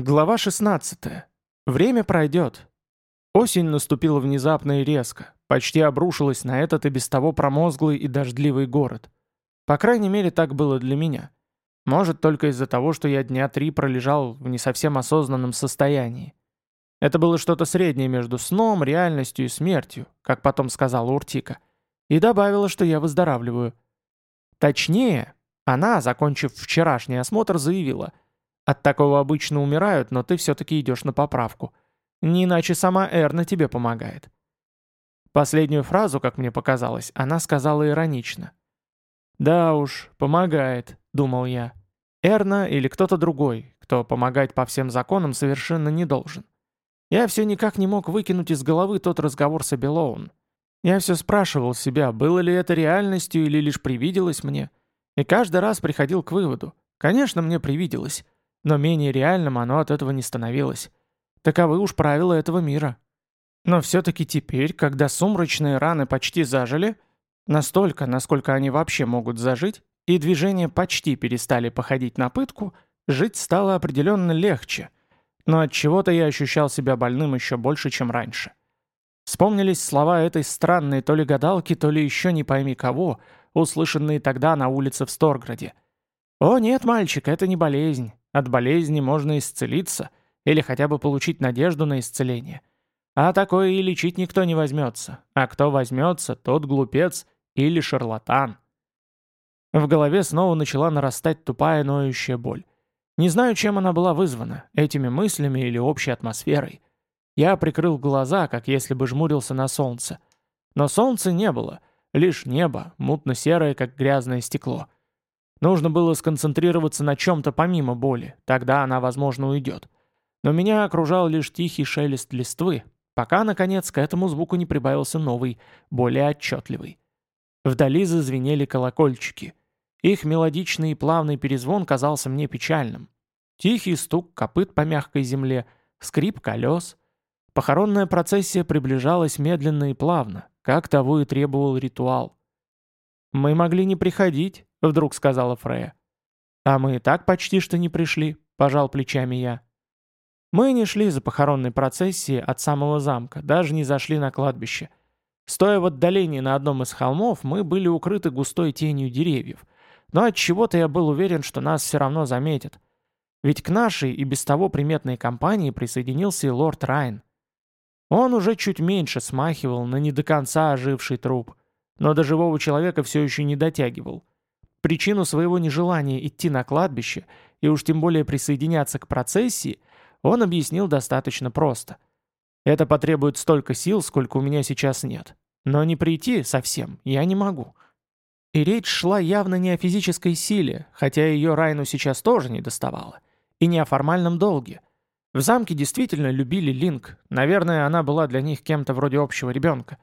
Глава 16. Время пройдет. Осень наступила внезапно и резко, почти обрушилась на этот и без того промозглый и дождливый город. По крайней мере, так было для меня. Может, только из-за того, что я дня три пролежал в не совсем осознанном состоянии. Это было что-то среднее между сном, реальностью и смертью, как потом сказала Уртика. И добавила, что я выздоравливаю. Точнее, она, закончив вчерашний осмотр, заявила – от такого обычно умирают, но ты все-таки идешь на поправку. Не иначе сама Эрна тебе помогает. Последнюю фразу, как мне показалось, она сказала иронично. «Да уж, помогает», — думал я. Эрна или кто-то другой, кто помогать по всем законам совершенно не должен. Я все никак не мог выкинуть из головы тот разговор с Абелоун. Я все спрашивал себя, было ли это реальностью или лишь привиделось мне. И каждый раз приходил к выводу. Конечно, мне привиделось но менее реальным оно от этого не становилось. Таковы уж правила этого мира. Но все-таки теперь, когда сумрачные раны почти зажили, настолько, насколько они вообще могут зажить, и движения почти перестали походить на пытку, жить стало определенно легче. Но от чего то я ощущал себя больным еще больше, чем раньше. Вспомнились слова этой странной то ли гадалки, то ли еще не пойми кого, услышанные тогда на улице в Сторграде. «О нет, мальчик, это не болезнь. От болезни можно исцелиться или хотя бы получить надежду на исцеление. А такое и лечить никто не возьмется. А кто возьмется, тот глупец или шарлатан. В голове снова начала нарастать тупая ноющая боль. Не знаю, чем она была вызвана, этими мыслями или общей атмосферой. Я прикрыл глаза, как если бы жмурился на солнце. Но солнца не было, лишь небо, мутно-серое, как грязное стекло. Нужно было сконцентрироваться на чем-то помимо боли, тогда она, возможно, уйдет. Но меня окружал лишь тихий шелест листвы, пока, наконец, к этому звуку не прибавился новый, более отчетливый. Вдали зазвенели колокольчики. Их мелодичный и плавный перезвон казался мне печальным. Тихий стук копыт по мягкой земле, скрип колес. Похоронная процессия приближалась медленно и плавно, как того и требовал ритуал. Мы могли не приходить, — вдруг сказала Фрея. «А мы и так почти что не пришли», — пожал плечами я. Мы не шли за похоронной процессией от самого замка, даже не зашли на кладбище. Стоя в отдалении на одном из холмов, мы были укрыты густой тенью деревьев. Но от чего то я был уверен, что нас все равно заметят. Ведь к нашей и без того приметной компании присоединился и лорд Райн. Он уже чуть меньше смахивал на не до конца оживший труп, но до живого человека все еще не дотягивал. Причину своего нежелания идти на кладбище и уж тем более присоединяться к процессии он объяснил достаточно просто. Это потребует столько сил, сколько у меня сейчас нет. Но не прийти совсем я не могу. И речь шла явно не о физической силе, хотя ее Райну сейчас тоже не доставало, и не о формальном долге. В замке действительно любили Линк, наверное, она была для них кем-то вроде общего ребенка.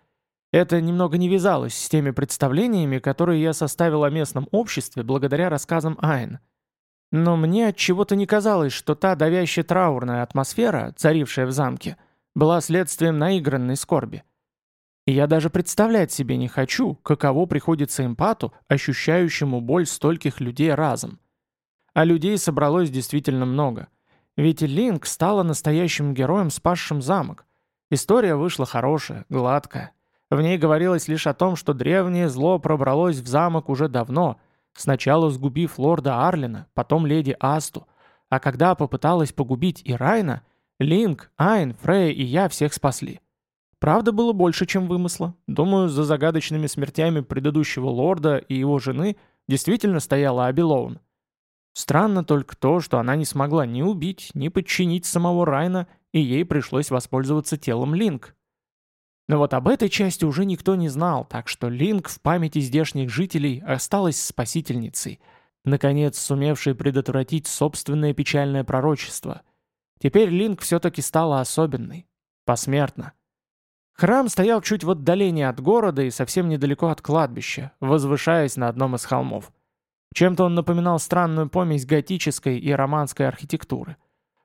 Это немного не вязалось с теми представлениями, которые я составил о местном обществе благодаря рассказам Айн. Но мне от чего-то не казалось, что та давящая траурная атмосфера, царившая в замке, была следствием наигранной скорби. И я даже представлять себе не хочу, каково приходится эмпату, ощущающему боль стольких людей разом. А людей собралось действительно много. Ведь Линк стала настоящим героем, спасшим замок. История вышла хорошая, гладкая. В ней говорилось лишь о том, что древнее зло пробралось в замок уже давно, сначала сгубив лорда Арлина, потом леди Асту, а когда попыталась погубить и Райна, Линк, Айн, Фрея и я всех спасли. Правда было больше, чем вымысла. Думаю, за загадочными смертями предыдущего лорда и его жены действительно стояла Абилоун. Странно только то, что она не смогла ни убить, ни подчинить самого Райна, и ей пришлось воспользоваться телом Линк. Но вот об этой части уже никто не знал, так что Линк в памяти здешних жителей осталась спасительницей, наконец сумевшей предотвратить собственное печальное пророчество. Теперь Линк все-таки стала особенной. Посмертно. Храм стоял чуть в отдалении от города и совсем недалеко от кладбища, возвышаясь на одном из холмов. Чем-то он напоминал странную помесь готической и романской архитектуры.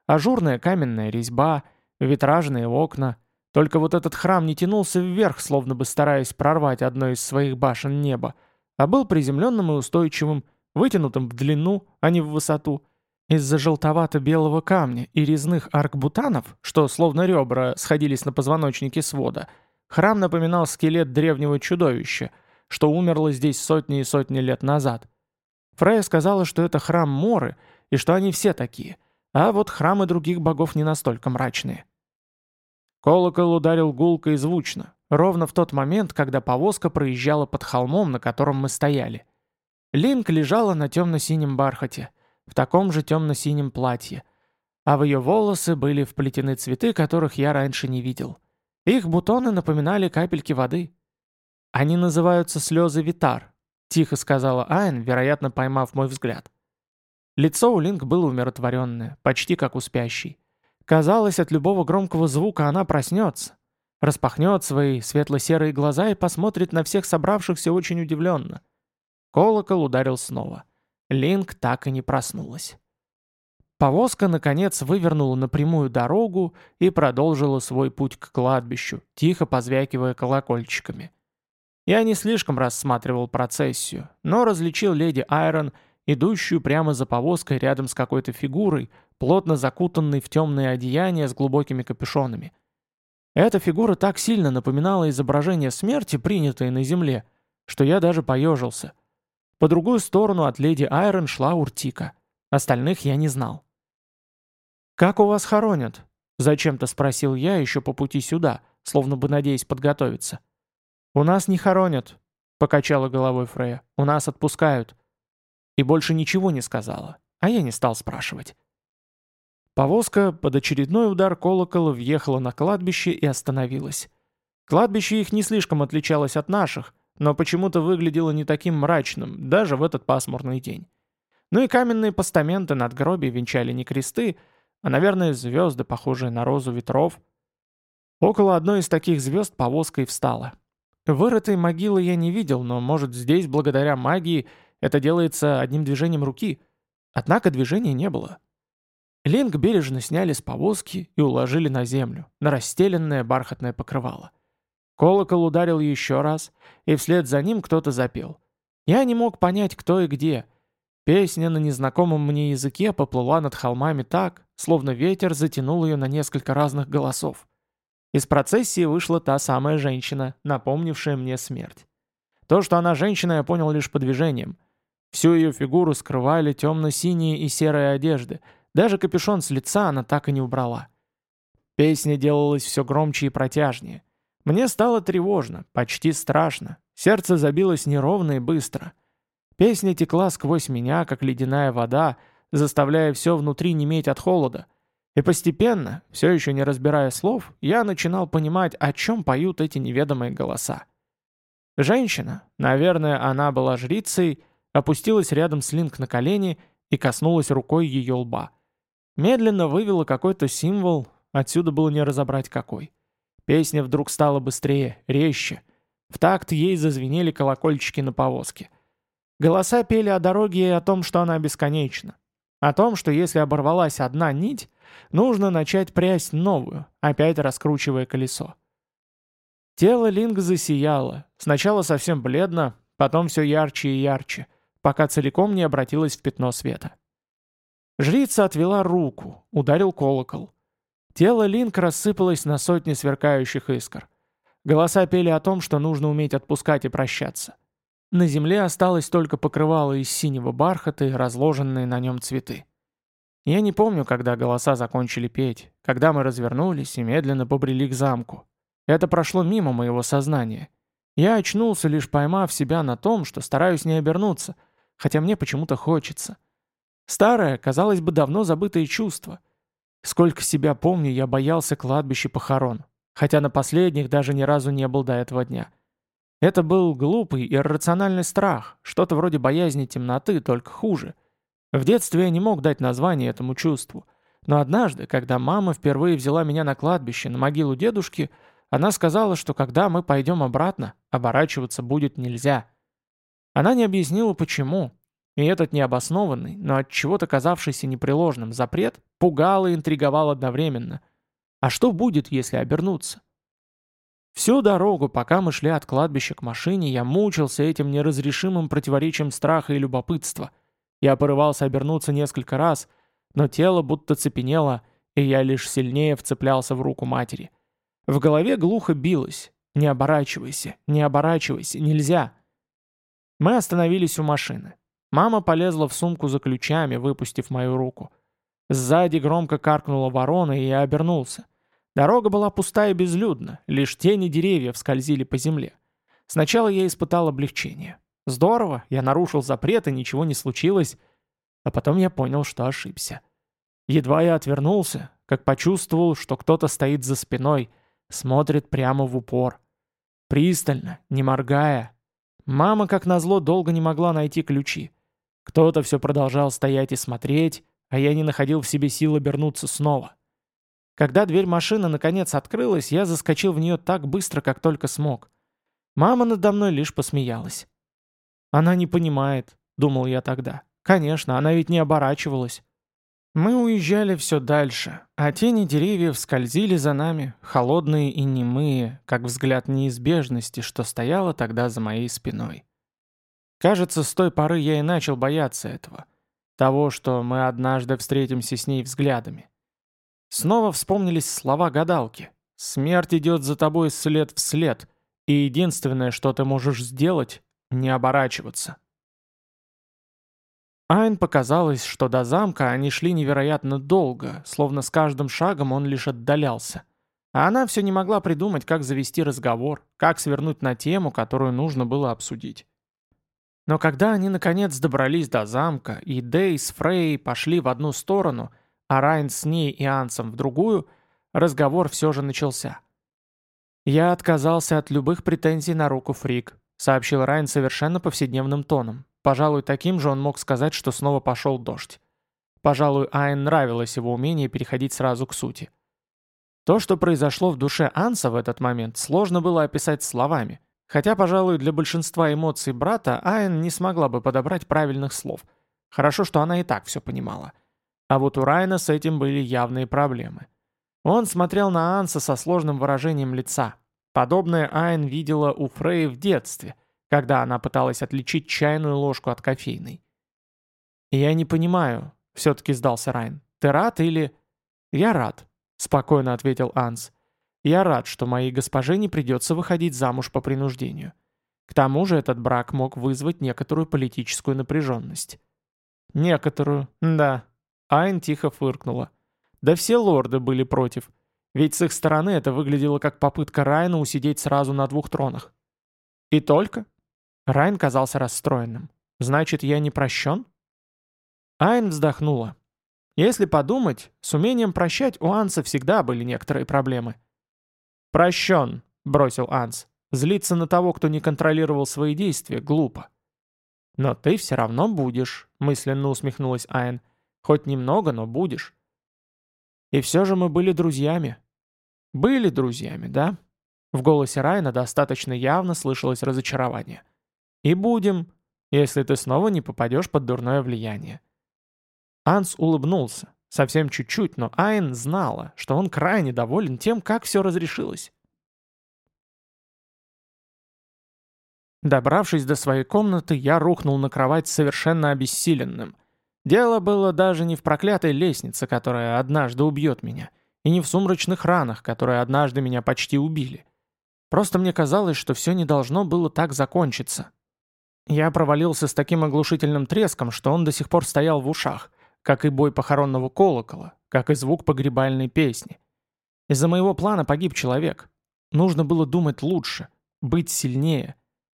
Ажурная каменная резьба, витражные окна — только вот этот храм не тянулся вверх, словно бы стараясь прорвать одно из своих башен неба, а был приземленным и устойчивым, вытянутым в длину, а не в высоту. Из-за желтовато-белого камня и резных аркбутанов, что словно ребра сходились на позвоночнике свода, храм напоминал скелет древнего чудовища, что умерло здесь сотни и сотни лет назад. Фрея сказала, что это храм Моры, и что они все такие, а вот храмы других богов не настолько мрачные. Колокол ударил гулко и звучно, ровно в тот момент, когда повозка проезжала под холмом, на котором мы стояли. Линк лежала на темно-синем бархате — в таком же темно-синем платье, а в ее волосы были вплетены цветы, которых я раньше не видел. Их бутоны напоминали капельки воды. «Они называются слезы Витар», — тихо сказала Айн, вероятно, поймав мой взгляд. Лицо у Линк было умиротворенное, почти как у спящей. Казалось, от любого громкого звука она проснется, распахнет свои светло-серые глаза и посмотрит на всех собравшихся очень удивленно. Колокол ударил снова. Линк так и не проснулась. Повозка, наконец, вывернула на прямую дорогу и продолжила свой путь к кладбищу, тихо позвякивая колокольчиками. Я не слишком рассматривал процессию, но различил леди Айрон, идущую прямо за повозкой рядом с какой-то фигурой, плотно закутанной в темные одеяния с глубокими капюшонами. Эта фигура так сильно напоминала изображение смерти, принятое на земле, что я даже поежился. По другую сторону от леди Айрон шла Уртика. Остальных я не знал. «Как у вас хоронят?» — зачем-то спросил я еще по пути сюда, словно бы надеясь подготовиться. «У нас не хоронят», — покачала головой Фрея. «У нас отпускают». И больше ничего не сказала, а я не стал спрашивать. Повозка под очередной удар колокола въехала на кладбище и остановилась. Кладбище их не слишком отличалось от наших, но почему-то выглядело не таким мрачным, даже в этот пасмурный день. Ну и каменные постаменты над гроби венчали не кресты, а, наверное, звезды, похожие на розу ветров. Около одной из таких звезд повозка и встала. Вырытой могилы я не видел, но, может, здесь, благодаря магии, это делается одним движением руки. Однако движения не было. Линк бережно сняли с повозки и уложили на землю, на расстеленное бархатное покрывало. Колокол ударил еще раз, и вслед за ним кто-то запел. Я не мог понять, кто и где. Песня на незнакомом мне языке поплыла над холмами так, словно ветер затянул ее на несколько разных голосов. Из процессии вышла та самая женщина, напомнившая мне смерть. То, что она женщина, я понял лишь по движениям. Всю ее фигуру скрывали темно-синие и серые одежды. Даже капюшон с лица она так и не убрала. Песня делалась все громче и протяжнее. Мне стало тревожно, почти страшно. Сердце забилось неровно и быстро. Песня текла сквозь меня, как ледяная вода, заставляя все внутри неметь от холода. И постепенно, все еще не разбирая слов, я начинал понимать, о чем поют эти неведомые голоса. Женщина, наверное, она была жрицей, опустилась рядом с Линк на колени и коснулась рукой ее лба. Медленно вывела какой-то символ, отсюда было не разобрать какой. Песня вдруг стала быстрее, резче. В такт ей зазвенели колокольчики на повозке. Голоса пели о дороге и о том, что она бесконечна. О том, что если оборвалась одна нить, нужно начать прясть новую, опять раскручивая колесо. Тело Линг засияло, сначала совсем бледно, потом все ярче и ярче, пока целиком не обратилось в пятно света. Жрица отвела руку, ударил колокол. Тело Линк рассыпалось на сотни сверкающих искр. Голоса пели о том, что нужно уметь отпускать и прощаться. На земле осталось только покрывало из синего бархата и разложенные на нем цветы. Я не помню, когда голоса закончили петь, когда мы развернулись и медленно побрели к замку. Это прошло мимо моего сознания. Я очнулся, лишь поймав себя на том, что стараюсь не обернуться, хотя мне почему-то хочется. Старое, казалось бы, давно забытое чувство — Сколько себя помню, я боялся кладбища похорон, хотя на последних даже ни разу не был до этого дня. Это был глупый, иррациональный страх, что-то вроде боязни темноты, только хуже. В детстве я не мог дать название этому чувству. Но однажды, когда мама впервые взяла меня на кладбище, на могилу дедушки, она сказала, что когда мы пойдем обратно, оборачиваться будет нельзя. Она не объяснила, почему, и этот необоснованный, но от чего-то казавшийся непреложным запрет пугал и интриговал одновременно. А что будет, если обернуться? Всю дорогу, пока мы шли от кладбища к машине, я мучился этим неразрешимым противоречием страха и любопытства. Я порывался обернуться несколько раз, но тело будто цепенело, и я лишь сильнее вцеплялся в руку матери. В голове глухо билось. «Не оборачивайся, не оборачивайся, нельзя!» Мы остановились у машины. Мама полезла в сумку за ключами, выпустив мою руку. Сзади громко каркнула ворона, и я обернулся. Дорога была пуста и безлюдна, лишь тени деревьев скользили по земле. Сначала я испытал облегчение. Здорово, я нарушил запрет, и ничего не случилось. А потом я понял, что ошибся. Едва я отвернулся, как почувствовал, что кто-то стоит за спиной, смотрит прямо в упор. Пристально, не моргая. Мама, как назло, долго не могла найти ключи. Кто-то все продолжал стоять и смотреть, а я не находил в себе сил обернуться снова. Когда дверь машины наконец открылась, я заскочил в нее так быстро, как только смог. Мама надо мной лишь посмеялась. «Она не понимает», — думал я тогда. «Конечно, она ведь не оборачивалась». Мы уезжали все дальше, а тени деревьев скользили за нами, холодные и немые, как взгляд неизбежности, что стояло тогда за моей спиной. Кажется, с той поры я и начал бояться этого. Того, что мы однажды встретимся с ней взглядами. Снова вспомнились слова гадалки. «Смерть идет за тобой след в след, и единственное, что ты можешь сделать, не оборачиваться». Айн показалось, что до замка они шли невероятно долго, словно с каждым шагом он лишь отдалялся. А она все не могла придумать, как завести разговор, как свернуть на тему, которую нужно было обсудить. Но когда они наконец добрались до замка, и Дэй с Фрей пошли в одну сторону, а Райн с ней и Ансом в другую, разговор все же начался. «Я отказался от любых претензий на руку Фрик», сообщил Райн совершенно повседневным тоном. Пожалуй, таким же он мог сказать, что снова пошел дождь. Пожалуй, Айн нравилось его умение переходить сразу к сути. То, что произошло в душе Анса в этот момент, сложно было описать словами. Хотя, пожалуй, для большинства эмоций брата Айн не смогла бы подобрать правильных слов. Хорошо, что она и так все понимала. А вот у Райна с этим были явные проблемы. Он смотрел на Анса со сложным выражением лица. Подобное Айн видела у Фрей в детстве, когда она пыталась отличить чайную ложку от кофейной. «Я не понимаю», — все-таки сдался Райн. «Ты рад или...» «Я рад», — спокойно ответил Анс. «Я рад, что моей госпоже не придется выходить замуж по принуждению. К тому же этот брак мог вызвать некоторую политическую напряженность». «Некоторую, да». Айн тихо фыркнула. «Да все лорды были против. Ведь с их стороны это выглядело как попытка Райна усидеть сразу на двух тронах». «И только?» Райн казался расстроенным. «Значит, я не прощен?» Айн вздохнула. Если подумать, с умением прощать у Анса всегда были некоторые проблемы. «Прощен», — бросил Анс. «Злиться на того, кто не контролировал свои действия, глупо». «Но ты все равно будешь», — мысленно усмехнулась Айн. «Хоть немного, но будешь». «И все же мы были друзьями». «Были друзьями, да?» В голосе Райна достаточно явно слышалось разочарование. И будем, если ты снова не попадешь под дурное влияние. Анс улыбнулся. Совсем чуть-чуть, но Айн знала, что он крайне доволен тем, как все разрешилось. Добравшись до своей комнаты, я рухнул на кровать совершенно обессиленным. Дело было даже не в проклятой лестнице, которая однажды убьет меня, и не в сумрачных ранах, которые однажды меня почти убили. Просто мне казалось, что все не должно было так закончиться. Я провалился с таким оглушительным треском, что он до сих пор стоял в ушах, как и бой похоронного колокола, как и звук погребальной песни. Из-за моего плана погиб человек. Нужно было думать лучше, быть сильнее.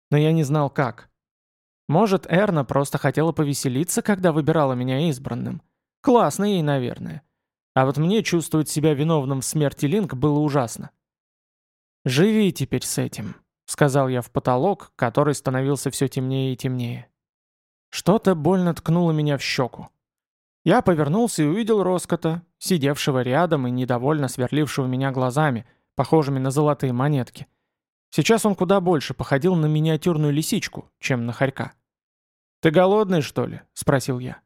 Но я не знал как. Может, Эрна просто хотела повеселиться, когда выбирала меня избранным. Классно ей, наверное. А вот мне чувствовать себя виновным в смерти Линк было ужасно. Живи теперь с этим сказал я в потолок, который становился все темнее и темнее. Что-то больно ткнуло меня в щеку. Я повернулся и увидел Роскота, сидевшего рядом и недовольно сверлившего меня глазами, похожими на золотые монетки. Сейчас он куда больше походил на миниатюрную лисичку, чем на хорька. «Ты голодный, что ли?» — спросил я.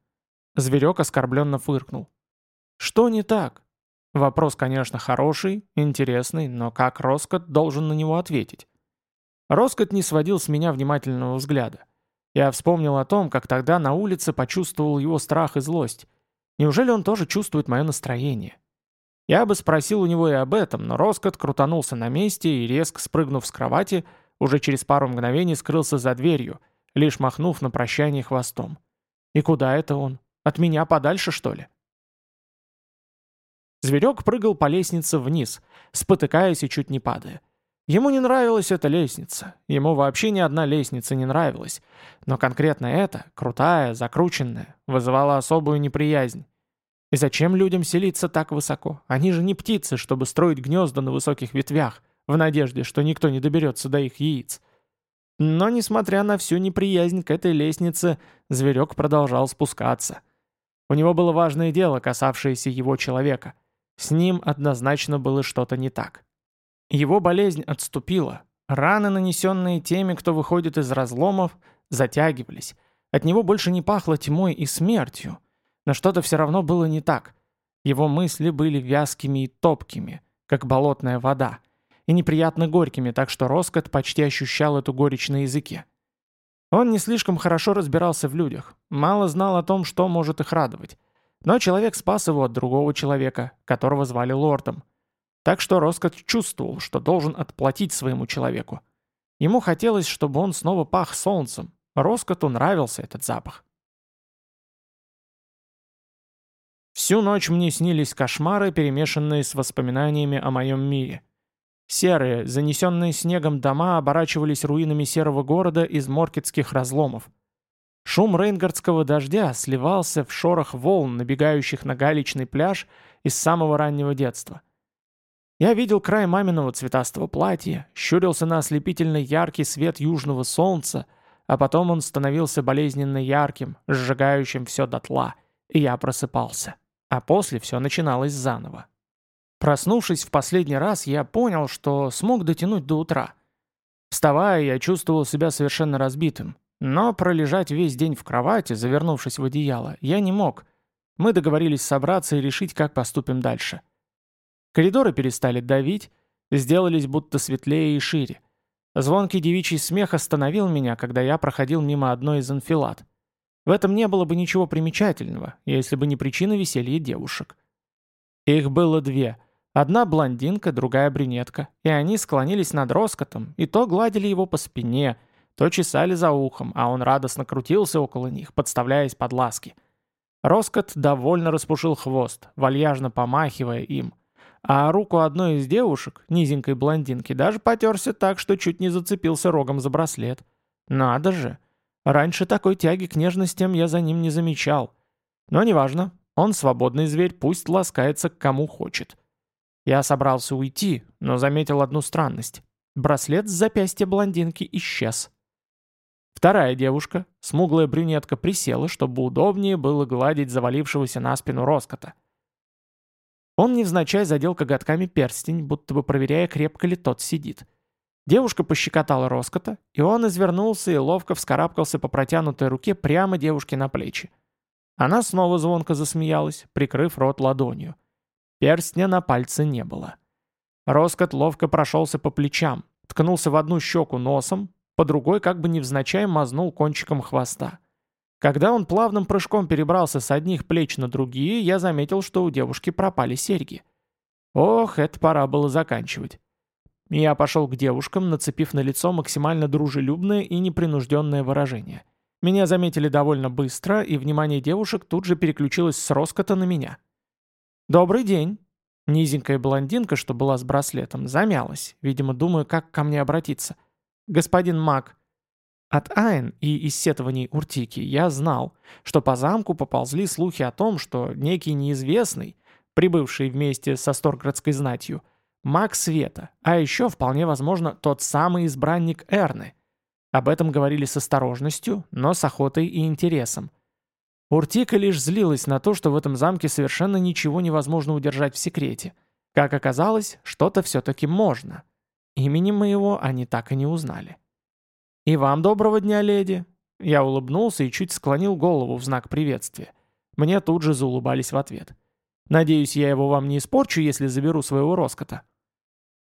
Зверек оскорбленно фыркнул. «Что не так?» Вопрос, конечно, хороший, интересный, но как Роскот должен на него ответить? Роскот не сводил с меня внимательного взгляда. Я вспомнил о том, как тогда на улице почувствовал его страх и злость. Неужели он тоже чувствует мое настроение? Я бы спросил у него и об этом, но Роскот крутанулся на месте и, резко спрыгнув с кровати, уже через пару мгновений скрылся за дверью, лишь махнув на прощание хвостом. И куда это он? От меня подальше, что ли? Зверек прыгал по лестнице вниз, спотыкаясь и чуть не падая. Ему не нравилась эта лестница. Ему вообще ни одна лестница не нравилась. Но конкретно эта, крутая, закрученная, вызывала особую неприязнь. И зачем людям селиться так высоко? Они же не птицы, чтобы строить гнезда на высоких ветвях, в надежде, что никто не доберется до их яиц. Но, несмотря на всю неприязнь к этой лестнице, зверек продолжал спускаться. У него было важное дело, касавшееся его человека. С ним однозначно было что-то не так. Его болезнь отступила. Раны, нанесенные теми, кто выходит из разломов, затягивались. От него больше не пахло тьмой и смертью. Но что-то все равно было не так. Его мысли были вязкими и топкими, как болотная вода, и неприятно горькими, так что Роскот почти ощущал эту горечь на языке. Он не слишком хорошо разбирался в людях, мало знал о том, что может их радовать. Но человек спас его от другого человека, которого звали лордом. Так что Роскот чувствовал, что должен отплатить своему человеку. Ему хотелось, чтобы он снова пах солнцем. Роскоту нравился этот запах. Всю ночь мне снились кошмары, перемешанные с воспоминаниями о моем мире. Серые, занесенные снегом дома оборачивались руинами серого города из моркетских разломов. Шум рейнгардского дождя сливался в шорох волн, набегающих на галечный пляж из самого раннего детства. Я видел край маминого цветастого платья, щурился на ослепительно яркий свет южного солнца, а потом он становился болезненно ярким, сжигающим все дотла, и я просыпался. А после все начиналось заново. Проснувшись в последний раз, я понял, что смог дотянуть до утра. Вставая, я чувствовал себя совершенно разбитым. Но пролежать весь день в кровати, завернувшись в одеяло, я не мог. Мы договорились собраться и решить, как поступим дальше. Коридоры перестали давить, сделались будто светлее и шире. Звонкий девичий смех остановил меня, когда я проходил мимо одной из анфилат. В этом не было бы ничего примечательного, если бы не причина веселья девушек. Их было две. Одна блондинка, другая брюнетка, и они склонились над роскотом, и то гладили его по спине, то чесали за ухом, а он радостно крутился около них, подставляясь под ласки. Роскот довольно распушил хвост, вальяжно помахивая им – а руку одной из девушек, низенькой блондинки, даже потерся так, что чуть не зацепился рогом за браслет. Надо же! Раньше такой тяги к нежностям я за ним не замечал. Но неважно, он свободный зверь, пусть ласкается к кому хочет. Я собрался уйти, но заметил одну странность. Браслет с запястья блондинки исчез. Вторая девушка, смуглая брюнетка, присела, чтобы удобнее было гладить завалившегося на спину роскота. Он невзначай задел коготками перстень, будто бы проверяя, крепко ли тот сидит. Девушка пощекотала роскота, и он извернулся и ловко вскарабкался по протянутой руке прямо девушке на плечи. Она снова звонко засмеялась, прикрыв рот ладонью. Перстня на пальце не было. Роскот ловко прошелся по плечам, ткнулся в одну щеку носом, по другой как бы невзначай мазнул кончиком хвоста. Когда он плавным прыжком перебрался с одних плеч на другие, я заметил, что у девушки пропали серьги. Ох, это пора было заканчивать. Я пошел к девушкам, нацепив на лицо максимально дружелюбное и непринужденное выражение. Меня заметили довольно быстро, и внимание девушек тут же переключилось с роскота на меня. «Добрый день!» Низенькая блондинка, что была с браслетом, замялась, видимо, думая, как ко мне обратиться. «Господин Мак, от Айн и исследований Уртики я знал, что по замку поползли слухи о том, что некий неизвестный, прибывший вместе со Сторградской знатью, маг света, а еще, вполне возможно, тот самый избранник Эрны. Об этом говорили с осторожностью, но с охотой и интересом. Уртика лишь злилась на то, что в этом замке совершенно ничего невозможно удержать в секрете. Как оказалось, что-то все-таки можно. Имени моего они так и не узнали. «И вам доброго дня, леди!» Я улыбнулся и чуть склонил голову в знак приветствия. Мне тут же заулыбались в ответ. «Надеюсь, я его вам не испорчу, если заберу своего роскота?»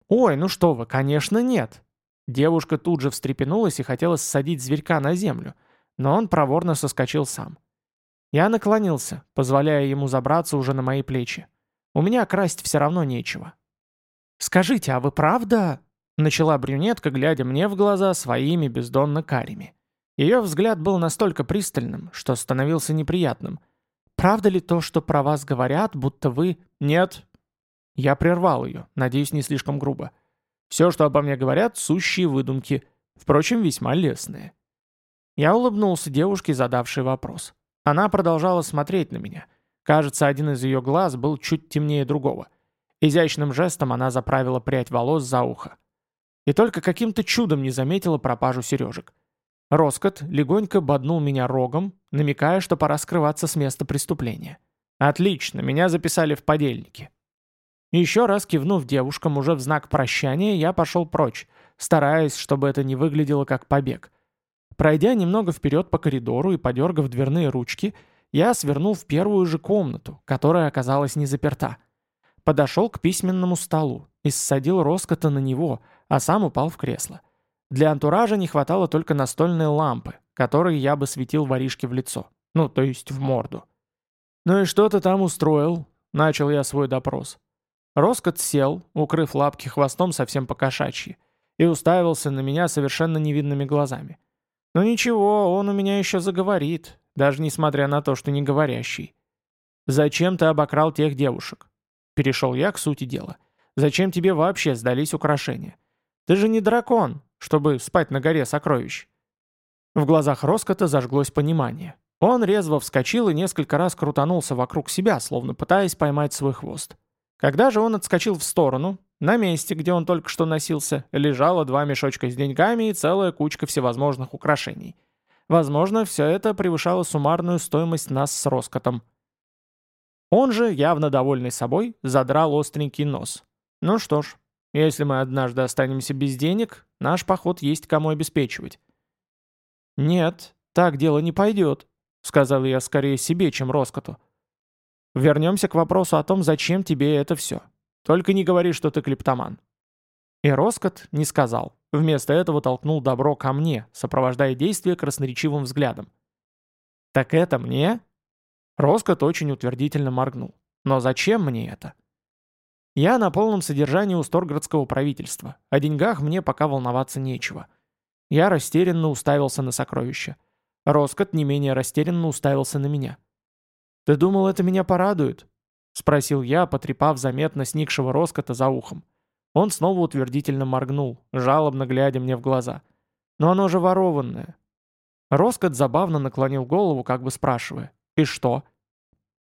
«Ой, ну что вы, конечно нет!» Девушка тут же встрепенулась и хотела ссадить зверька на землю, но он проворно соскочил сам. Я наклонился, позволяя ему забраться уже на мои плечи. У меня красть все равно нечего. «Скажите, а вы правда...» Начала брюнетка, глядя мне в глаза своими бездонно карими. Ее взгляд был настолько пристальным, что становился неприятным. «Правда ли то, что про вас говорят, будто вы...» «Нет». Я прервал ее, надеюсь, не слишком грубо. «Все, что обо мне говорят, сущие выдумки, впрочем, весьма лестные». Я улыбнулся девушке, задавшей вопрос. Она продолжала смотреть на меня. Кажется, один из ее глаз был чуть темнее другого. Изящным жестом она заправила прядь волос за ухо. И только каким-то чудом не заметила пропажу сережек. Роскот легонько боднул меня рогом, намекая, что пора скрываться с места преступления. «Отлично, меня записали в подельники». Еще раз кивнув девушкам уже в знак прощания, я пошел прочь, стараясь, чтобы это не выглядело как побег. Пройдя немного вперед по коридору и подергав дверные ручки, я свернул в первую же комнату, которая оказалась не заперта. Подошел к письменному столу и ссадил роскота на него, а сам упал в кресло. Для антуража не хватало только настольной лампы, которой я бы светил воришке в лицо. Ну, то есть в морду. «Ну и что ты там устроил?» — начал я свой допрос. Роскот сел, укрыв лапки хвостом совсем по-кошачьи, и уставился на меня совершенно невинными глазами. Но ничего, он у меня еще заговорит, даже несмотря на то, что не говорящий. «Зачем ты обокрал тех девушек?» Перешел я к сути дела. «Зачем тебе вообще сдались украшения? Ты же не дракон, чтобы спать на горе сокровищ». В глазах Роскота зажглось понимание. Он резво вскочил и несколько раз крутанулся вокруг себя, словно пытаясь поймать свой хвост. Когда же он отскочил в сторону, на месте, где он только что носился, лежало два мешочка с деньгами и целая кучка всевозможных украшений. Возможно, все это превышало суммарную стоимость нас с Роскотом. Он же, явно довольный собой, задрал остренький нос. Ну что ж, если мы однажды останемся без денег, наш поход есть кому обеспечивать. «Нет, так дело не пойдет», — сказал я скорее себе, чем Роскоту. «Вернемся к вопросу о том, зачем тебе это все. Только не говори, что ты клептоман». И Роскот не сказал. Вместо этого толкнул добро ко мне, сопровождая действие красноречивым взглядом. «Так это мне?» Роскот очень утвердительно моргнул. «Но зачем мне это?» «Я на полном содержании у Сторградского правительства. О деньгах мне пока волноваться нечего». Я растерянно уставился на сокровища. Роскот не менее растерянно уставился на меня. «Ты думал, это меня порадует?» — спросил я, потрепав заметно сникшего роскота за ухом. Он снова утвердительно моргнул, жалобно глядя мне в глаза. «Но оно же ворованное». Роскот забавно наклонил голову, как бы спрашивая. «И что?»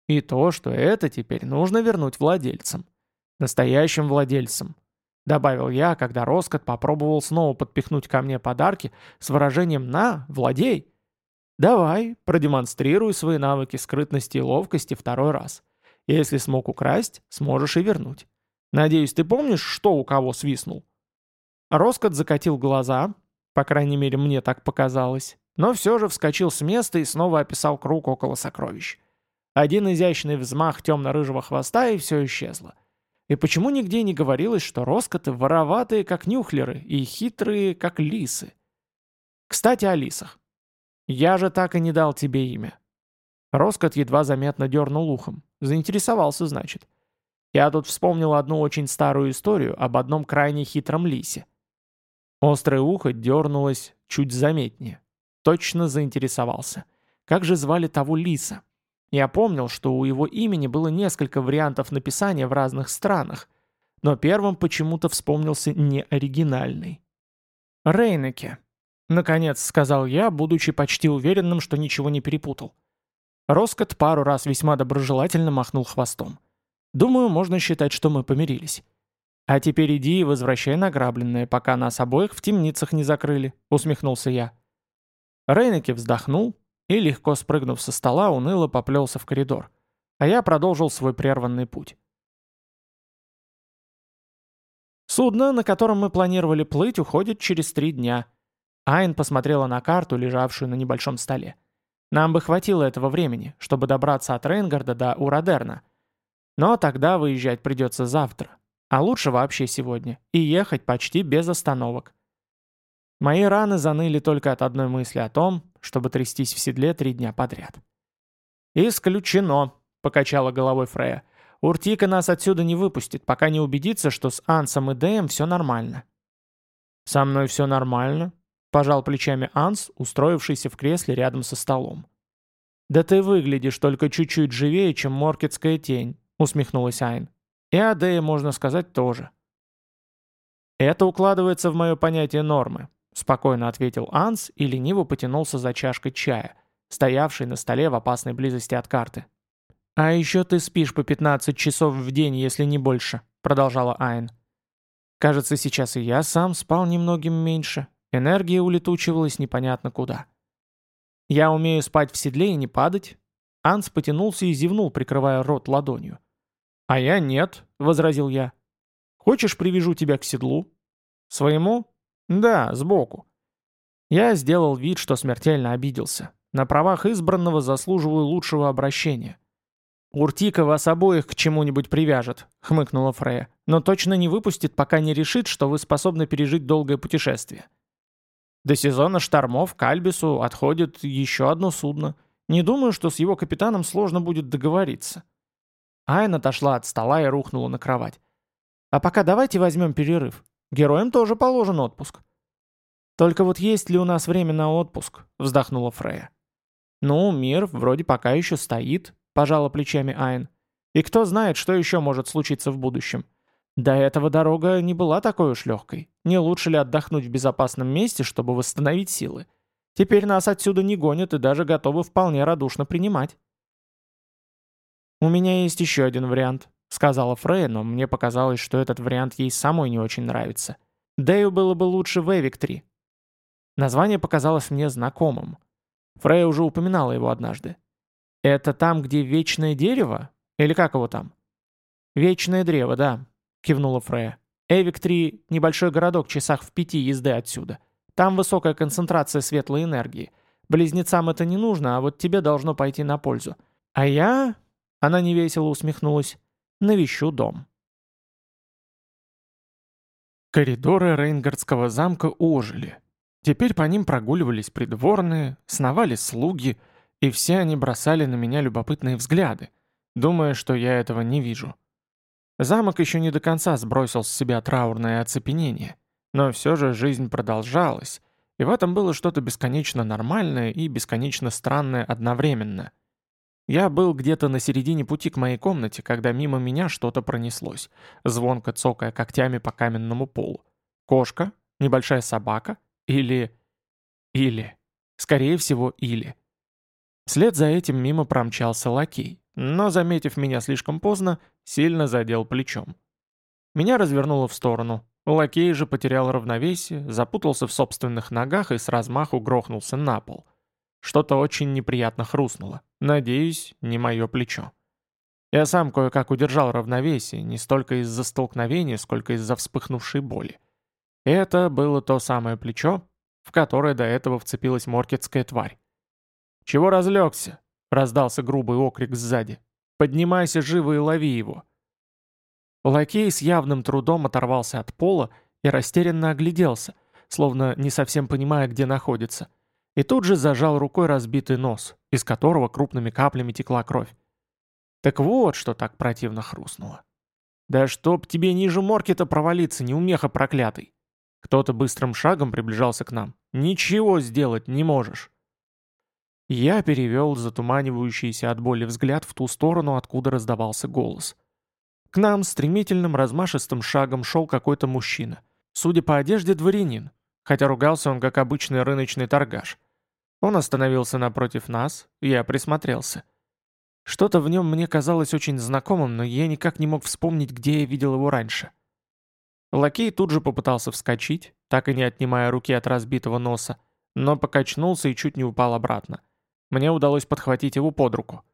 «И то, что это теперь нужно вернуть владельцам. Настоящим владельцам», — добавил я, когда Роскот попробовал снова подпихнуть ко мне подарки с выражением «на, владей». «Давай, продемонстрируй свои навыки скрытности и ловкости второй раз». Если смог украсть, сможешь и вернуть. Надеюсь, ты помнишь, что у кого свистнул?» Роскот закатил глаза, по крайней мере, мне так показалось, но все же вскочил с места и снова описал круг около сокровищ. Один изящный взмах темно-рыжего хвоста, и все исчезло. И почему нигде не говорилось, что роскоты вороватые, как нюхлеры, и хитрые, как лисы? Кстати, о лисах. Я же так и не дал тебе имя. Роскот едва заметно дернул ухом. Заинтересовался, значит. Я тут вспомнил одну очень старую историю об одном крайне хитром лисе. Острое ухо дернулось чуть заметнее. Точно заинтересовался. Как же звали того лиса? Я помнил, что у его имени было несколько вариантов написания в разных странах, но первым почему-то вспомнился неоригинальный. «Рейнеке», — наконец сказал я, будучи почти уверенным, что ничего не перепутал. Роскот пару раз весьма доброжелательно махнул хвостом. «Думаю, можно считать, что мы помирились. А теперь иди и возвращай награбленное, пока нас обоих в темницах не закрыли», — усмехнулся я. Рейнеке вздохнул и, легко спрыгнув со стола, уныло поплелся в коридор. А я продолжил свой прерванный путь. Судно, на котором мы планировали плыть, уходит через три дня. Айн посмотрела на карту, лежавшую на небольшом столе. Нам бы хватило этого времени, чтобы добраться от Рейнгарда до Урадерна. Но тогда выезжать придется завтра, а лучше вообще сегодня, и ехать почти без остановок. Мои раны заныли только от одной мысли о том, чтобы трястись в седле три дня подряд. «Исключено», — покачала головой Фрея. «Уртика нас отсюда не выпустит, пока не убедится, что с Ансом и Дэем все нормально». «Со мной все нормально», — пожал плечами Анс, устроившийся в кресле рядом со столом. «Да ты выглядишь только чуть-чуть живее, чем моркетская тень», — усмехнулась Айн. «И о Дее, можно сказать, тоже». «Это укладывается в мое понятие нормы», — спокойно ответил Анс и лениво потянулся за чашкой чая, стоявшей на столе в опасной близости от карты. «А еще ты спишь по 15 часов в день, если не больше», — продолжала Айн. Кажется, сейчас и я сам спал немногим меньше. Энергия улетучивалась непонятно куда. Я умею спать в седле и не падать. Анс потянулся и зевнул, прикрывая рот ладонью. «А я нет», — возразил я. «Хочешь, привяжу тебя к седлу?» «Своему?» «Да, сбоку». Я сделал вид, что смертельно обиделся. На правах избранного заслуживаю лучшего обращения. «Уртика вас обоих к чему-нибудь привяжет», — хмыкнула Фрея, «но точно не выпустит, пока не решит, что вы способны пережить долгое путешествие». До сезона штормов к Альбису отходит еще одно судно. Не думаю, что с его капитаном сложно будет договориться. Айн отошла от стола и рухнула на кровать. «А пока давайте возьмем перерыв. Героям тоже положен отпуск». «Только вот есть ли у нас время на отпуск?» — вздохнула Фрея. «Ну, мир вроде пока еще стоит, пожала плечами Айн. И кто знает, что еще может случиться в будущем. До этого дорога не была такой уж легкой. Не лучше ли отдохнуть в безопасном месте, чтобы восстановить силы? Теперь нас отсюда не гонят и даже готовы вполне радушно принимать. «У меня есть еще один вариант», — сказала Фрея, но мне показалось, что этот вариант ей самой не очень нравится. Дэю было бы лучше в Эвик-3. Название показалось мне знакомым. Фрея уже упоминала его однажды. «Это там, где вечное дерево? Или как его там?» «Вечное древо, да», — кивнула Фрея. «Эвик-3 — небольшой городок, часах в пяти езды отсюда. Там высокая концентрация светлой энергии. Близнецам это не нужно, а вот тебе должно пойти на пользу. А я...» — она невесело усмехнулась. «Навещу дом». Коридоры Рейнгардского замка ожили. Теперь по ним прогуливались придворные, сновали слуги — и все они бросали на меня любопытные взгляды, думая, что я этого не вижу. Замок еще не до конца сбросил с себя траурное оцепенение, но все же жизнь продолжалась, и в этом было что-то бесконечно нормальное и бесконечно странное одновременно. Я был где-то на середине пути к моей комнате, когда мимо меня что-то пронеслось, звонко цокая когтями по каменному полу. Кошка? Небольшая собака? Или... Или... Скорее всего, или... Вслед за этим мимо промчался лакей, но, заметив меня слишком поздно, сильно задел плечом. Меня развернуло в сторону. Лакей же потерял равновесие, запутался в собственных ногах и с размаху грохнулся на пол. Что-то очень неприятно хрустнуло. Надеюсь, не мое плечо. Я сам кое-как удержал равновесие, не столько из-за столкновения, сколько из-за вспыхнувшей боли. Это было то самое плечо, в которое до этого вцепилась моркетская тварь. «Чего разлегся?» — раздался грубый окрик сзади. «Поднимайся живо и лови его!» Лакей с явным трудом оторвался от пола и растерянно огляделся, словно не совсем понимая, где находится. И тут же зажал рукой разбитый нос, из которого крупными каплями текла кровь. Так вот, что так противно хрустнуло. «Да чтоб тебе ниже морки-то провалиться, неумеха проклятый!» Кто-то быстрым шагом приближался к нам. «Ничего сделать не можешь!» Я перевел затуманивающийся от боли взгляд в ту сторону, откуда раздавался голос. К нам стремительным размашистым шагом шел какой-то мужчина. Судя по одежде, дворянин, хотя ругался он как обычный рыночный торгаш. Он остановился напротив нас, я присмотрелся. Что-то в нем мне казалось очень знакомым, но я никак не мог вспомнить, где я видел его раньше. Лакей тут же попытался вскочить, так и не отнимая руки от разбитого носа, но покачнулся и чуть не упал обратно. Мне удалось подхватить его под руку.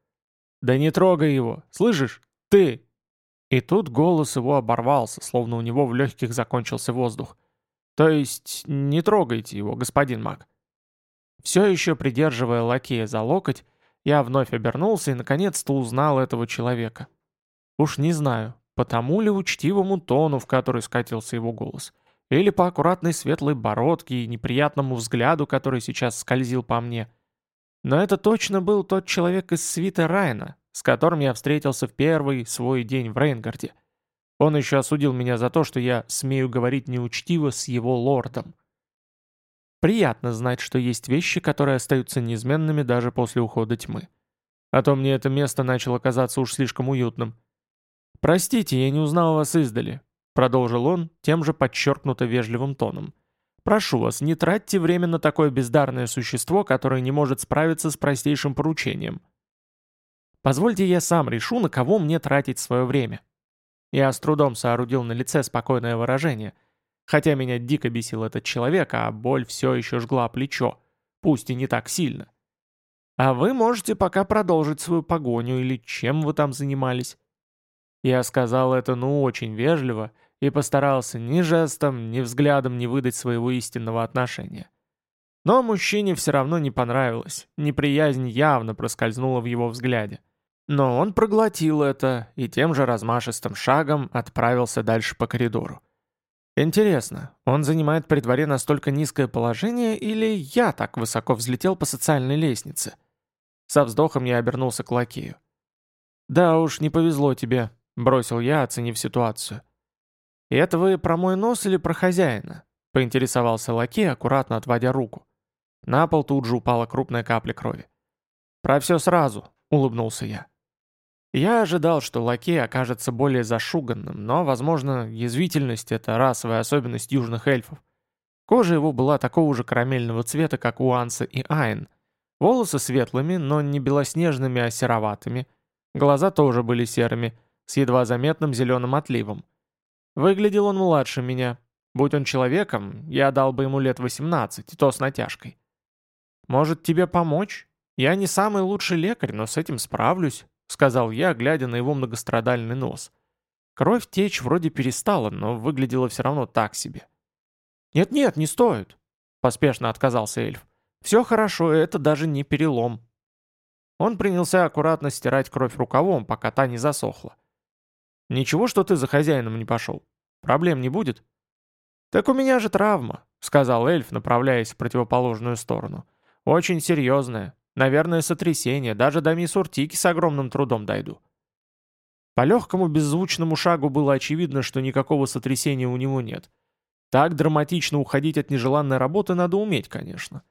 «Да не трогай его! Слышишь? Ты!» И тут голос его оборвался, словно у него в легких закончился воздух. «То есть не трогайте его, господин маг». Все еще придерживая лакея за локоть, я вновь обернулся и наконец-то узнал этого человека. Уж не знаю, по тому ли учтивому тону, в который скатился его голос, или по аккуратной светлой бородке и неприятному взгляду, который сейчас скользил по мне — Но это точно был тот человек из свита Райна, с которым я встретился в первый свой день в Рейнгарде. Он еще осудил меня за то, что я смею говорить неучтиво с его лордом. Приятно знать, что есть вещи, которые остаются неизменными даже после ухода тьмы. А то мне это место начало казаться уж слишком уютным. «Простите, я не узнал вас издали», — продолжил он тем же подчеркнуто вежливым тоном. «Прошу вас, не тратьте время на такое бездарное существо, которое не может справиться с простейшим поручением. Позвольте я сам решу, на кого мне тратить свое время». Я с трудом соорудил на лице спокойное выражение — Хотя меня дико бесил этот человек, а боль все еще жгла плечо, пусть и не так сильно. А вы можете пока продолжить свою погоню или чем вы там занимались. Я сказал это ну очень вежливо и постарался ни жестом, ни взглядом не выдать своего истинного отношения. Но мужчине все равно не понравилось, неприязнь явно проскользнула в его взгляде. Но он проглотил это и тем же размашистым шагом отправился дальше по коридору. Интересно, он занимает при дворе настолько низкое положение или я так высоко взлетел по социальной лестнице? Со вздохом я обернулся к лакею. «Да уж, не повезло тебе», — бросил я, оценив ситуацию. «И это вы про мой нос или про хозяина?» — поинтересовался лакей, аккуратно отводя руку. На пол тут же упала крупная капля крови. «Про все сразу», — улыбнулся я. Я ожидал, что лакей окажется более зашуганным, но, возможно, язвительность — это расовая особенность южных эльфов. Кожа его была такого же карамельного цвета, как у Анса и Айн. Волосы светлыми, но не белоснежными, а сероватыми. Глаза тоже были серыми, с едва заметным зеленым отливом. Выглядел он младше меня. Будь он человеком, я дал бы ему лет 18, и то с натяжкой. «Может, тебе помочь? Я не самый лучший лекарь, но с этим справлюсь», — сказал я, глядя на его многострадальный нос. Кровь течь вроде перестала, но выглядела все равно так себе. «Нет-нет, не стоит», — поспешно отказался эльф. «Все хорошо, это даже не перелом». Он принялся аккуратно стирать кровь рукавом, пока та не засохла. «Ничего, что ты за хозяином не пошел? Проблем не будет?» «Так у меня же травма», — сказал эльф, направляясь в противоположную сторону. «Очень серьезная. Наверное, сотрясение, даже до мисс Уртики с огромным трудом дойду. По легкому беззвучному шагу было очевидно, что никакого сотрясения у него нет. Так драматично уходить от нежеланной работы надо уметь, конечно.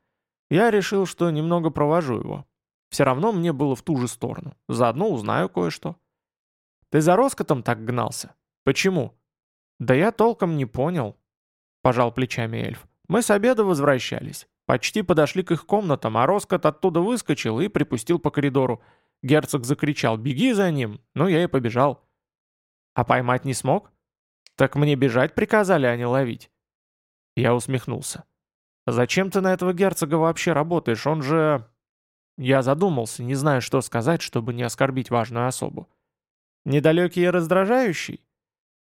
Я решил, что немного провожу его. Все равно мне было в ту же сторону. Заодно узнаю кое-что. Ты за роскотом так гнался? Почему? Да я толком не понял. Пожал плечами эльф. Мы с обеда возвращались. Почти подошли к их комнатам, а Роскот оттуда выскочил и припустил по коридору. Герцог закричал «Беги за ним!» Ну, я и побежал. А поймать не смог? Так мне бежать приказали, а не ловить. Я усмехнулся. «Зачем ты на этого герцога вообще работаешь? Он же...» Я задумался, не зная, что сказать, чтобы не оскорбить важную особу. «Недалекий и раздражающий?»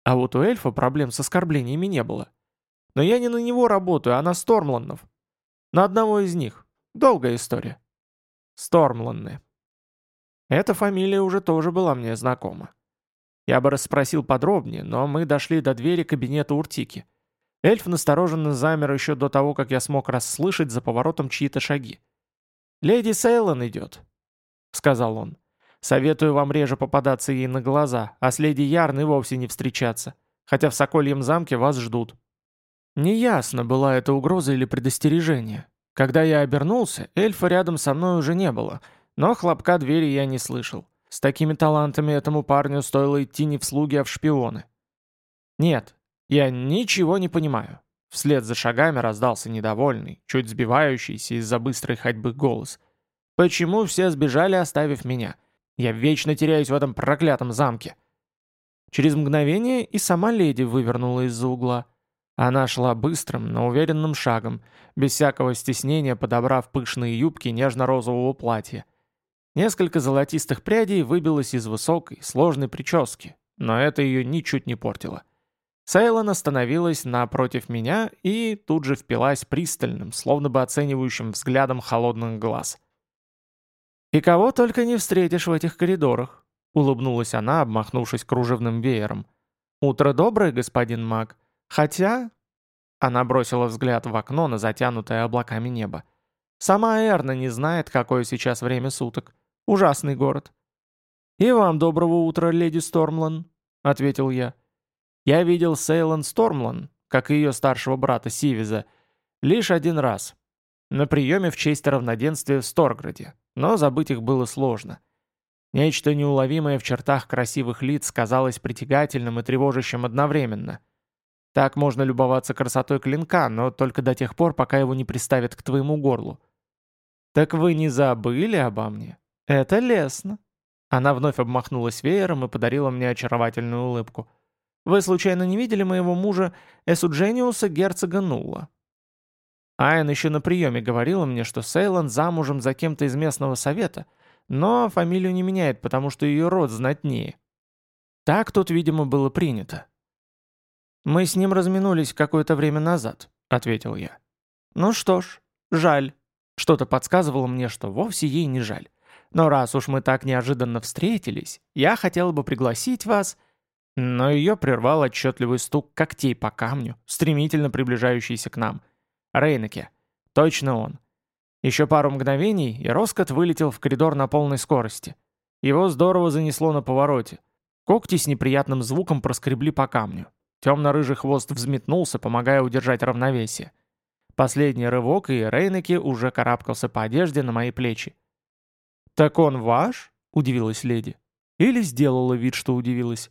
А вот у эльфа проблем с оскорблениями не было. Но я не на него работаю, а на Стормландов. На одного из них. Долгая история. Стормланны. Эта фамилия уже тоже была мне знакома. Я бы расспросил подробнее, но мы дошли до двери кабинета Уртики. Эльф настороженно замер еще до того, как я смог расслышать за поворотом чьи-то шаги. «Леди Сейлон идет», — сказал он. «Советую вам реже попадаться ей на глаза, а с леди Ярной вовсе не встречаться, хотя в Сокольем замке вас ждут». Неясно, была это угроза или предостережение. Когда я обернулся, эльфа рядом со мной уже не было, но хлопка двери я не слышал. С такими талантами этому парню стоило идти не в слуги, а в шпионы. «Нет, я ничего не понимаю». Вслед за шагами раздался недовольный, чуть сбивающийся из-за быстрой ходьбы голос. «Почему все сбежали, оставив меня? Я вечно теряюсь в этом проклятом замке». Через мгновение и сама леди вывернула из-за угла. Она шла быстрым, но уверенным шагом, без всякого стеснения подобрав пышные юбки нежно-розового платья. Несколько золотистых прядей выбилось из высокой, сложной прически, но это ее ничуть не портило. Сейлон остановилась напротив меня и тут же впилась пристальным, словно бы оценивающим взглядом холодных глаз. «И кого только не встретишь в этих коридорах», — улыбнулась она, обмахнувшись кружевным веером. «Утро доброе, господин маг. Хотя...» Она бросила взгляд в окно на затянутое облаками небо. Сама Эрна не знает, какое сейчас время суток. Ужасный город». «И вам доброго утра, леди Стормлан», — ответил я. «Я видел Сейлон Стормлан, как и ее старшего брата Сивиза, лишь один раз. На приеме в честь равноденствия в Сторграде, но забыть их было сложно. Нечто неуловимое в чертах красивых лиц казалось притягательным и тревожащим одновременно. Так можно любоваться красотой клинка, но только до тех пор, пока его не приставят к твоему горлу. «Так вы не забыли обо мне? Это лестно». Она вновь обмахнулась веером и подарила мне очаровательную улыбку. «Вы случайно не видели моего мужа Эсуджениуса герцога Нулла?» Айн еще на приеме говорила мне, что Сейлон замужем за кем-то из местного совета — но фамилию не меняет, потому что ее род знатнее. Так тут, видимо, было принято. «Мы с ним разминулись какое-то время назад», — ответил я. «Ну что ж, жаль». Что-то подсказывало мне, что вовсе ей не жаль. Но раз уж мы так неожиданно встретились, я хотел бы пригласить вас...» Но ее прервал отчетливый стук когтей по камню, стремительно приближающийся к нам. Рейнеке. Точно он. Еще пару мгновений, и Роскот вылетел в коридор на полной скорости. Его здорово занесло на повороте. Когти с неприятным звуком проскребли по камню. Темно-рыжий хвост взметнулся, помогая удержать равновесие. Последний рывок, и Рейнеки уже карабкался по одежде на мои плечи. «Так он ваш?» — удивилась леди. Или сделала вид, что удивилась.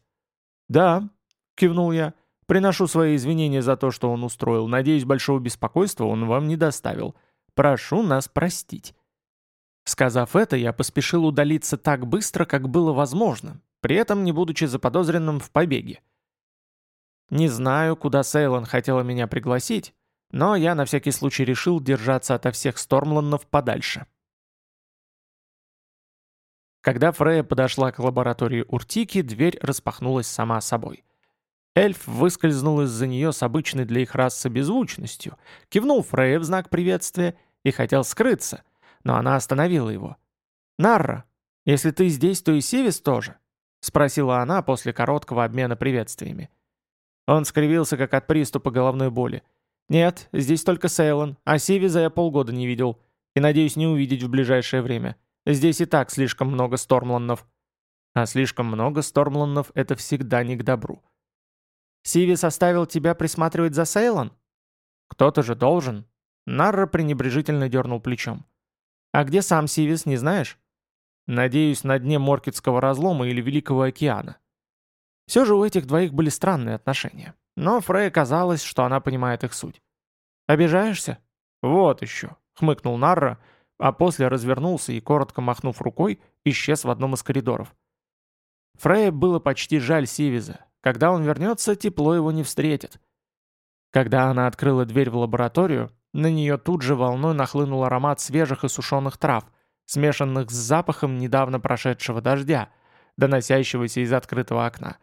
«Да», — кивнул я. «Приношу свои извинения за то, что он устроил. Надеюсь, большого беспокойства он вам не доставил. Прошу нас простить». Сказав это, я поспешил удалиться так быстро, как было возможно, при этом не будучи заподозренным в побеге. Не знаю, куда Сейлон хотела меня пригласить, но я на всякий случай решил держаться ото всех Стормланнов подальше. Когда Фрея подошла к лаборатории Уртики, дверь распахнулась сама собой. Эльф выскользнул из-за нее с обычной для их расы беззвучностью, кивнул Фрейе в знак приветствия и хотел скрыться, но она остановила его. «Нарра, если ты здесь, то и Сивис тоже?» — спросила она после короткого обмена приветствиями. Он скривился, как от приступа головной боли. «Нет, здесь только Сейлон, а Сивиза я полгода не видел, и надеюсь не увидеть в ближайшее время. Здесь и так слишком много Стормланнов». А слишком много Стормланнов — это всегда не к добру. Сиви составил тебя присматривать за Сейлон? Кто-то же должен. Нарра пренебрежительно дернул плечом. А где сам Сивис, не знаешь? Надеюсь, на дне Моркетского разлома или Великого океана. Все же у этих двоих были странные отношения. Но Фрей казалось, что она понимает их суть. «Обижаешься?» «Вот еще», — хмыкнул Нарра, а после развернулся и, коротко махнув рукой, исчез в одном из коридоров. Фрея было почти жаль Сивиза, когда он вернется, тепло его не встретит. Когда она открыла дверь в лабораторию, на нее тут же волной нахлынул аромат свежих и сушеных трав, смешанных с запахом недавно прошедшего дождя, доносящегося из открытого окна.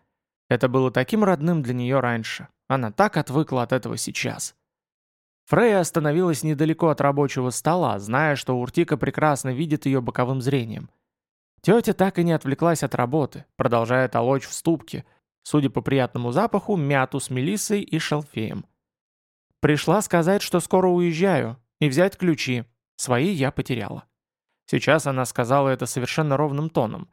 Это было таким родным для нее раньше. Она так отвыкла от этого сейчас. Фрейя остановилась недалеко от рабочего стола, зная, что Уртика прекрасно видит ее боковым зрением. Тетя так и не отвлеклась от работы, продолжая толочь в ступке – судя по приятному запаху, мяту с мелиссой и шалфеем. Пришла сказать, что скоро уезжаю, и взять ключи. Свои я потеряла. Сейчас она сказала это совершенно ровным тоном,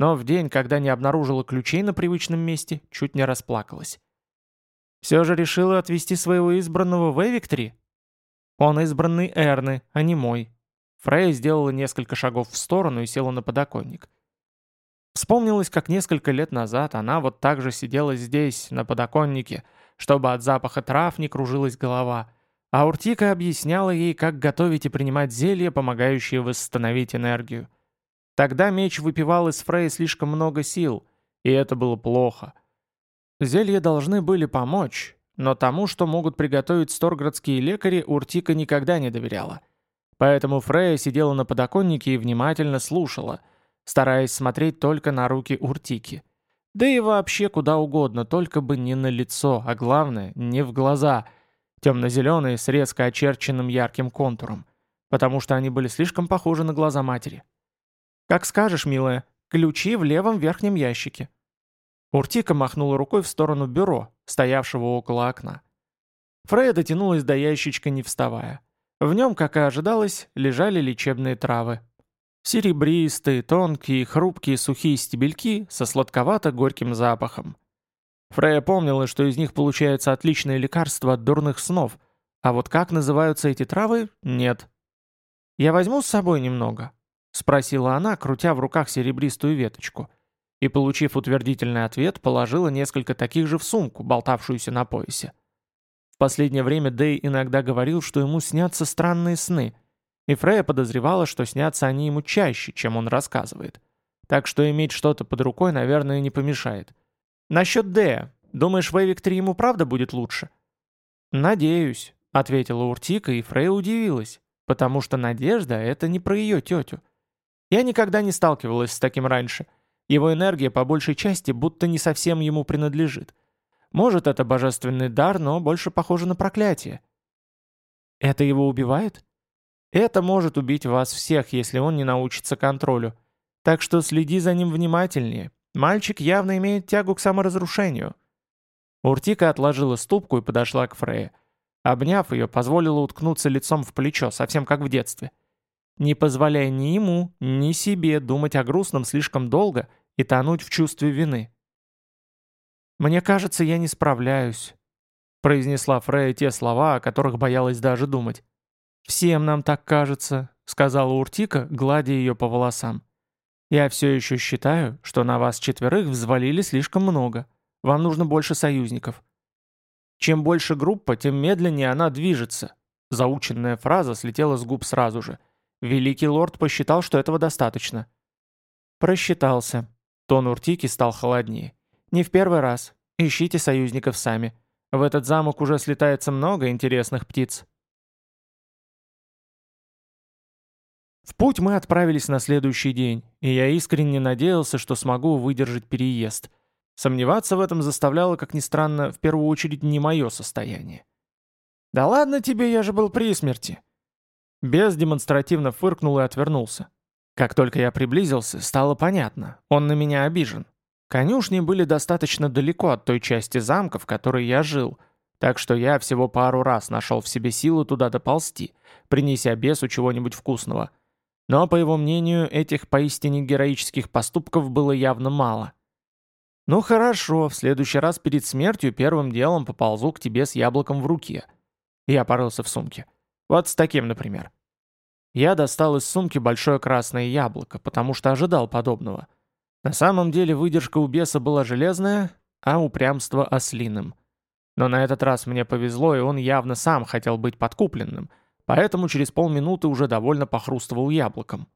но в день, когда не обнаружила ключей на привычном месте, чуть не расплакалась. Все же решила отвезти своего избранного в Эвиктри? Он избранный Эрны, а не мой. Фрей сделала несколько шагов в сторону и села на подоконник. Вспомнилось, как несколько лет назад она вот так же сидела здесь, на подоконнике, чтобы от запаха трав не кружилась голова, а Уртика объясняла ей, как готовить и принимать зелья, помогающие восстановить энергию. Тогда меч выпивал из Фрей слишком много сил, и это было плохо. Зелья должны были помочь, но тому, что могут приготовить сторградские лекари, Уртика никогда не доверяла. Поэтому Фрея сидела на подоконнике и внимательно слушала – стараясь смотреть только на руки Уртики. Да и вообще куда угодно, только бы не на лицо, а главное, не в глаза, темно-зеленые с резко очерченным ярким контуром, потому что они были слишком похожи на глаза матери. «Как скажешь, милая, ключи в левом верхнем ящике». Уртика махнула рукой в сторону бюро, стоявшего около окна. Фрея дотянулась до ящичка, не вставая. В нем, как и ожидалось, лежали лечебные травы. Серебристые, тонкие, хрупкие сухие стебельки со сладковато-горьким запахом. Фрея помнила, что из них получается отличное лекарство от дурных снов, а вот как называются эти травы – нет. «Я возьму с собой немного?» – спросила она, крутя в руках серебристую веточку. И, получив утвердительный ответ, положила несколько таких же в сумку, болтавшуюся на поясе. В последнее время Дэй иногда говорил, что ему снятся странные сны, и Фрея подозревала, что снятся они ему чаще, чем он рассказывает. Так что иметь что-то под рукой, наверное, не помешает. «Насчет Дэя. Думаешь, в Эвик 3 ему правда будет лучше?» «Надеюсь», — ответила Уртика, и Фрея удивилась, потому что Надежда — это не про ее тетю. Я никогда не сталкивалась с таким раньше. Его энергия по большей части будто не совсем ему принадлежит. Может, это божественный дар, но больше похоже на проклятие. Это его убивает? Это может убить вас всех, если он не научится контролю. Так что следи за ним внимательнее. Мальчик явно имеет тягу к саморазрушению. Уртика отложила ступку и подошла к Фрейе. Обняв ее, позволила уткнуться лицом в плечо, совсем как в детстве. Не позволяя ни ему, ни себе думать о грустном слишком долго и тонуть в чувстве вины. «Мне кажется, я не справляюсь», — произнесла Фрея те слова, о которых боялась даже думать. «Всем нам так кажется», — сказала Уртика, гладя ее по волосам. Я все еще считаю, что на вас четверых взвалили слишком много. Вам нужно больше союзников. Чем больше группа, тем медленнее она движется. Заученная фраза слетела с губ сразу же. Великий лорд посчитал, что этого достаточно. Просчитался. Тон Уртики стал холоднее. Не в первый раз. Ищите союзников сами. В этот замок уже слетается много интересных птиц. В путь мы отправились на следующий день, и я искренне надеялся, что смогу выдержать переезд. Сомневаться в этом заставляло, как ни странно, в первую очередь не мое состояние. «Да ладно тебе, я же был при смерти!» Бес демонстративно фыркнул и отвернулся. Как только я приблизился, стало понятно, он на меня обижен. Конюшни были достаточно далеко от той части замка, в которой я жил, так что я всего пару раз нашел в себе силу туда доползти, принеся бесу чего-нибудь вкусного. Но, по его мнению, этих поистине героических поступков было явно мало. «Ну хорошо, в следующий раз перед смертью первым делом поползу к тебе с яблоком в руке». Я порылся в сумке. Вот с таким, например. Я достал из сумки большое красное яблоко, потому что ожидал подобного. На самом деле выдержка у беса была железная, а упрямство ослиным. Но на этот раз мне повезло, и он явно сам хотел быть подкупленным, поэтому через полминуты уже довольно похрустывал яблоком.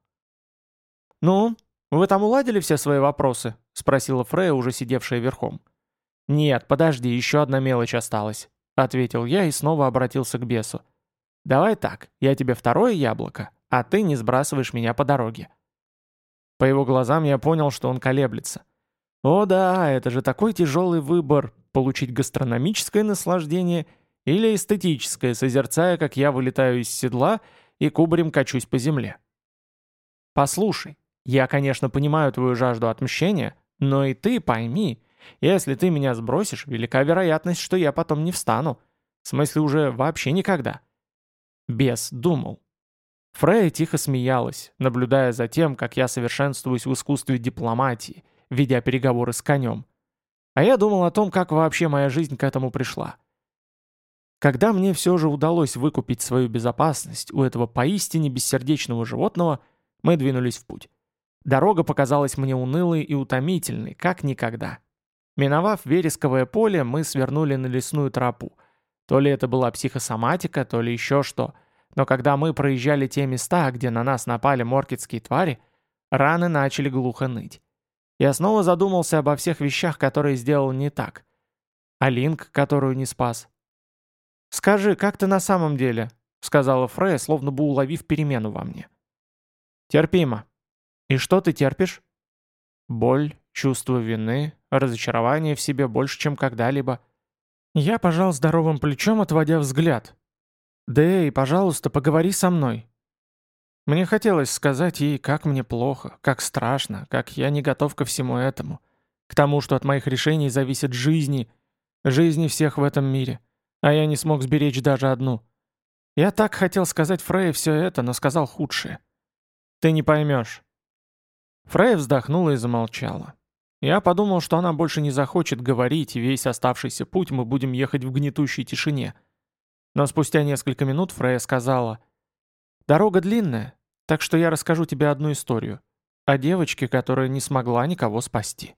«Ну, вы там уладили все свои вопросы?» — спросила Фрея, уже сидевшая верхом. «Нет, подожди, еще одна мелочь осталась», — ответил я и снова обратился к бесу. «Давай так, я тебе второе яблоко, а ты не сбрасываешь меня по дороге». По его глазам я понял, что он колеблется. «О да, это же такой тяжелый выбор — получить гастрономическое наслаждение — или эстетическое, созерцая, как я вылетаю из седла и кубарем качусь по земле. Послушай, я, конечно, понимаю твою жажду отмщения, но и ты пойми, если ты меня сбросишь, велика вероятность, что я потом не встану. В смысле, уже вообще никогда. Бес думал. Фрея тихо смеялась, наблюдая за тем, как я совершенствуюсь в искусстве дипломатии, ведя переговоры с конем. А я думал о том, как вообще моя жизнь к этому пришла. Когда мне все же удалось выкупить свою безопасность у этого поистине бессердечного животного, мы двинулись в путь. Дорога показалась мне унылой и утомительной, как никогда. Миновав вересковое поле, мы свернули на лесную тропу. То ли это была психосоматика, то ли еще что. Но когда мы проезжали те места, где на нас напали моркетские твари, раны начали глухо ныть. Я снова задумался обо всех вещах, которые сделал не так. А Линк, которую не спас, «Скажи, как ты на самом деле?» — сказала Фрея, словно бы уловив перемену во мне. «Терпимо. И что ты терпишь?» «Боль, чувство вины, разочарование в себе больше, чем когда-либо». Я пожал здоровым плечом, отводя взгляд. «Дэй, пожалуйста, поговори со мной». Мне хотелось сказать ей, как мне плохо, как страшно, как я не готов ко всему этому. К тому, что от моих решений зависит жизни, жизни всех в этом мире а я не смог сберечь даже одну. Я так хотел сказать Фрей все это, но сказал худшее. Ты не поймешь. Фрей вздохнула и замолчала. Я подумал, что она больше не захочет говорить, и весь оставшийся путь мы будем ехать в гнетущей тишине. Но спустя несколько минут Фрея сказала, «Дорога длинная, так что я расскажу тебе одну историю. О девочке, которая не смогла никого спасти».